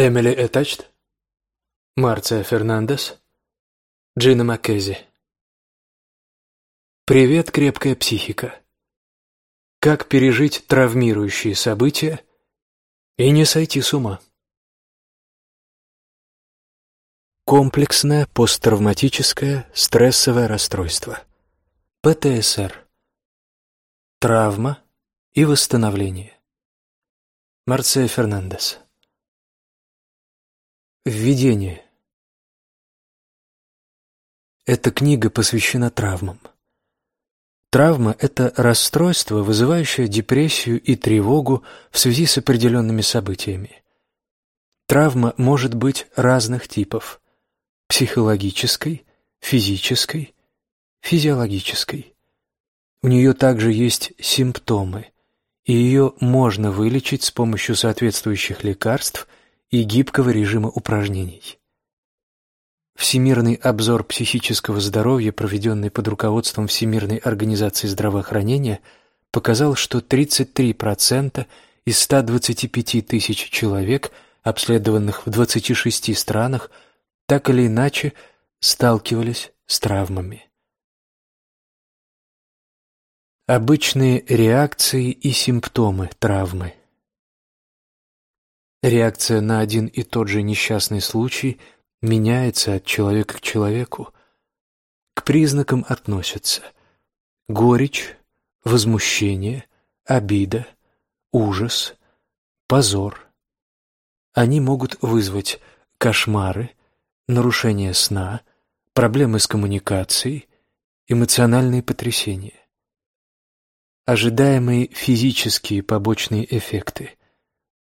Эмили Этачт, Марция Фернандес, Джина Маккези. Привет, крепкая психика. Как пережить травмирующие события и не сойти с ума? Комплексное посттравматическое стрессовое расстройство. ПТСР. Травма и восстановление. Марция Фернандес. Введение. Эта книга посвящена травмам. Травма – это расстройство, вызывающее депрессию и тревогу в связи с определенными событиями. Травма может быть разных типов – психологической, физической, физиологической. У нее также есть симптомы, и ее можно вылечить с помощью соответствующих лекарств и гибкого режима упражнений. Всемирный обзор психического здоровья, проведенный под руководством Всемирной организации здравоохранения, показал, что 33% из 125 тысяч человек, обследованных в 26 странах, так или иначе сталкивались с травмами. Обычные реакции и симптомы травмы. Реакция на один и тот же несчастный случай – меняется от человека к человеку. К признакам относятся горечь, возмущение, обида, ужас, позор. Они могут вызвать кошмары, нарушение сна, проблемы с коммуникацией, эмоциональные потрясения. Ожидаемые физические побочные эффекты –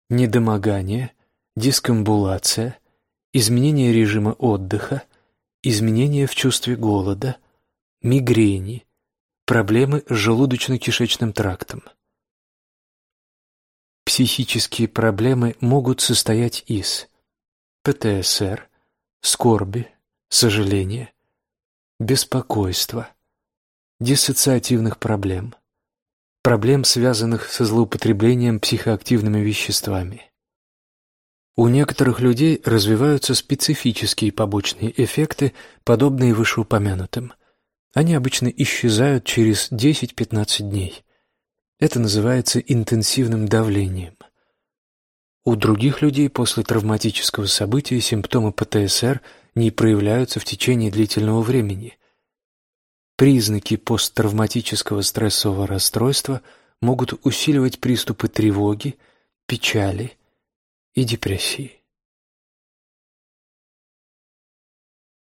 недомогание, дискомбулация – изменение режима отдыха, изменения в чувстве голода, мигрени, проблемы с желудочно-кишечным трактом. Психические проблемы могут состоять из ПТСР, скорби, сожаления, беспокойства, диссоциативных проблем, проблем, связанных со злоупотреблением психоактивными веществами, у некоторых людей развиваются специфические побочные эффекты, подобные вышеупомянутым. Они обычно исчезают через 10-15 дней. Это называется интенсивным давлением. У других людей после травматического события симптомы ПТСР не проявляются в течение длительного времени. Признаки посттравматического стрессового расстройства могут усиливать приступы тревоги, печали, и депрессии.